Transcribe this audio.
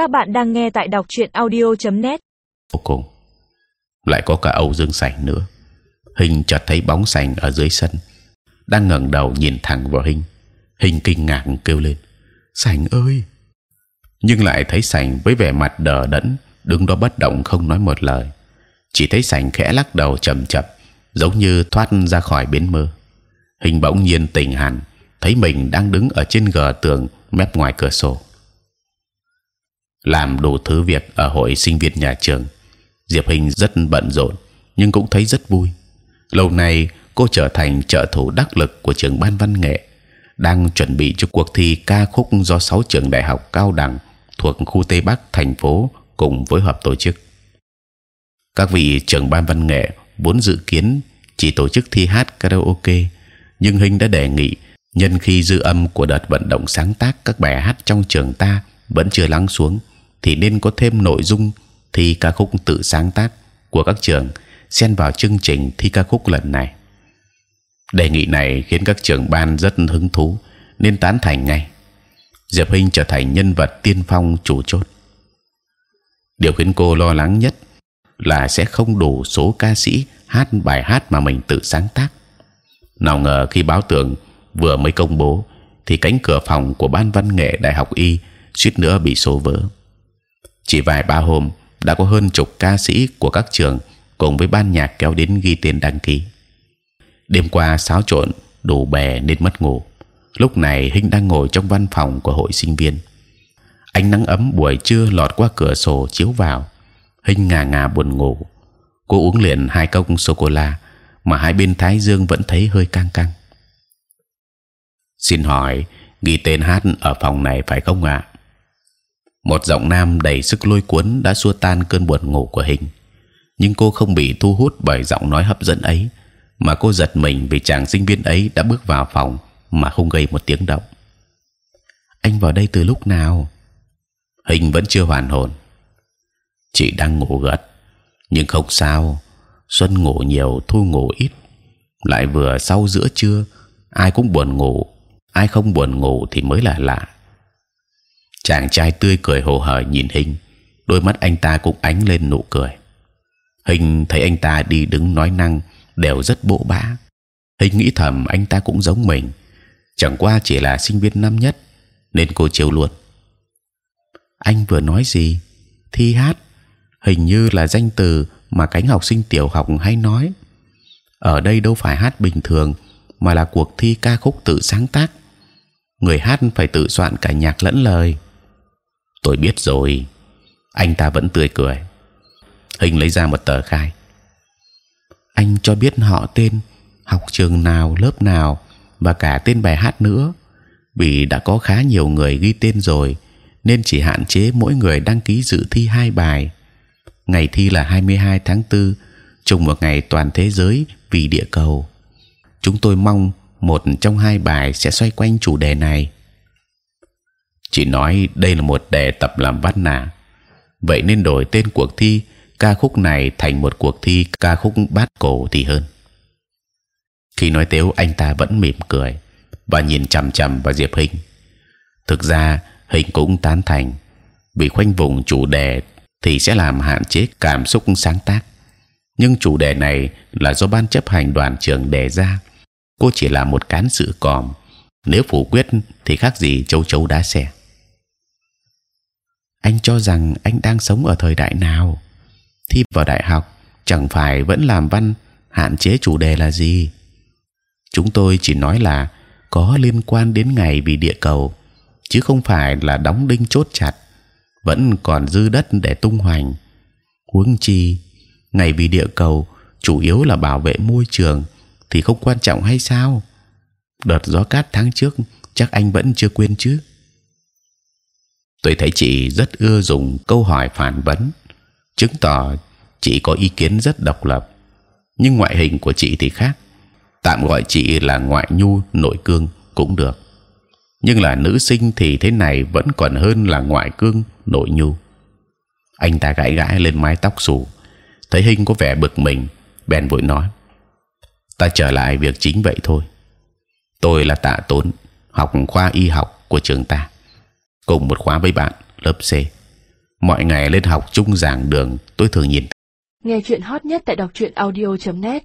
Các bạn đang nghe tại đọc truyện audio.net. Vô cùng lại có cả Âu Dương Sành nữa. Hình chợt thấy bóng Sành ở dưới sân, đang ngẩng đầu nhìn thẳng vào Hình. Hình kinh ngạc kêu lên: Sành ơi! Nhưng lại thấy Sành với vẻ mặt đờ đẫn, đứng đó bất động không nói một lời. Chỉ thấy Sành khẽ lắc đầu chậm chậm, giống như thoát ra khỏi biến mơ. Hình bỗng nhiên tỉnh hẳn, thấy mình đang đứng ở trên gờ tường mép ngoài cửa sổ làm đủ thứ việc ở hội sinh viên nhà trường. Diệp Hình rất bận rộn nhưng cũng thấy rất vui. Lâu nay cô trở thành trợ thủ đắc lực của trường ban văn nghệ, đang chuẩn bị cho cuộc thi ca khúc do sáu trường đại học cao đẳng thuộc khu Tây Bắc thành phố cùng phối hợp tổ chức. Các vị trưởng ban văn nghệ vốn dự kiến chỉ tổ chức thi hát karaoke, nhưng Hình đã đề nghị nhân khi dư âm của đợt vận động sáng tác các bài hát trong trường ta vẫn chưa lắng xuống thì nên có thêm nội dung thi ca khúc tự sáng tác của các trường, xen vào chương trình thi ca khúc lần này. Đề nghị này khiến các trưởng ban rất hứng thú, nên tán thành ngay. Diệp Hinh trở thành nhân vật tiên phong chủ chốt. Điều khiến cô lo lắng nhất là sẽ không đủ số ca sĩ hát bài hát mà mình tự sáng tác. Nào ngờ khi báo tưởng vừa mới công bố, thì cánh cửa phòng của ban văn nghệ đại học y suýt nữa bị xô vỡ chỉ vài ba hôm, đã có hơn chục ca sĩ của các trường cùng với ban nhạc kéo đến ghi tên đăng ký. Đêm qua xáo trộn, đủ bè nên mất ngủ. Lúc này Hinh đang ngồi trong văn phòng của hội sinh viên. Ánh nắng ấm buổi trưa lọt qua cửa sổ chiếu vào. Hinh ngà ngà buồn ngủ. Cô uống liền hai cốc sô cô la mà hai bên thái dương vẫn thấy hơi căng căng. Xin hỏi, ghi tên hát ở phòng này phải không ạ? Một giọng nam đầy sức lôi cuốn đã xua tan cơn buồn ngủ của hình. Nhưng cô không bị thu hút bởi giọng nói hấp dẫn ấy, mà cô giật mình vì chàng sinh viên ấy đã bước vào phòng mà không gây một tiếng động. Anh vào đây từ lúc nào? Hình vẫn chưa hoàn hồn. Chị đang ngủ gật, nhưng không sao. Xuân ngủ nhiều, thu ngủ ít. Lại vừa sau giữa trưa, ai cũng buồn ngủ, ai không buồn ngủ thì mới là lạ chàng trai tươi cười hồ hởi nhìn hình. Đôi mắt anh ta cũng ánh lên nụ cười. Hình thấy anh ta đi đứng nói năng đều rất bộ bã. Hình nghĩ thầm anh ta cũng giống mình. Chẳng qua chỉ là sinh viên năm nhất, nên cô chiều luôn anh vừa nói gì? Thi hát. Hình như là danh từ mà cánh học sinh tiểu học hay nói. Ở đây đâu phải hát bình thường, mà là cuộc thi ca khúc tự sáng tác. Người hát phải tự soạn cả nhạc lẫn lời tôi biết rồi. Anh ta vẫn tươi cười. Hình lấy ra một tờ khai. Anh cho biết họ tên học trường nào, lớp nào và cả tên bài hát nữa. Vì đã có khá nhiều người ghi tên rồi, nên chỉ hạn chế mỗi người đăng ký dự thi hai bài. Ngày thi là 22 tháng 4 trùng một ngày toàn thế giới vì địa cầu. Chúng tôi mong một trong hai bài sẽ xoay quanh chủ đề này chỉ nói đây là một đề tập làm văn nà. Vậy nên đổi tên cuộc thi, ca khúc này thành một cuộc thi ca khúc bát cổ thì hơn. Khi nói tếu anh ta vẫn mỉm cười và nhìn c h ầ m c h ầ m vào diệp hình thực ra hình cũng tán thành. Vì khoanh vùng chủ đề thì sẽ làm hạn chế cảm xúc sáng tác. Nhưng chủ đề này là do ban chấp hành đoàn trường đề ra. Cô chỉ là một cán sự còm. Nếu phủ quyết thì khác gì châu chấu đá xe anh cho rằng anh đang sống ở thời đại nào? Thi vào đại học, chẳng phải vẫn làm văn, hạn chế chủ đề là gì? Chúng tôi chỉ nói là có liên quan đến ngày vì địa cầu, chứ không phải là đóng đinh chốt chặt, vẫn còn dư đất để tung hoành. Huống chi, ngày vì địa cầu chủ yếu là bảo vệ môi trường thì không quan trọng hay sao? Đợt gió cát tháng trước chắc anh vẫn chưa quên chứ tôi thấy chị rất ưa dùng câu hỏi phản vấn, chứng tỏ chị có ý kiến rất độc lập. Nhưng ngoại hình của chị thì khác. Tạm gọi chị là ngoại nhu, nội cương cũng được. Nhưng là nữ sinh thì thế này vẫn còn hơn là ngoại cương, nội nhu. Anh ta gãi gãi lên mái tóc xù, thấy hình có vẻ bực mình, bèn vội nói, ta trở lại việc chính vậy thôi. Tôi là tạ tốn, học khoa y học của trường ta cùng một khóa với bạn, lớp C. Mọi ngày lên học chung giảng đường, tôi thường nhìn Nghe chuyện hot nhất tại đọc truyện audio.net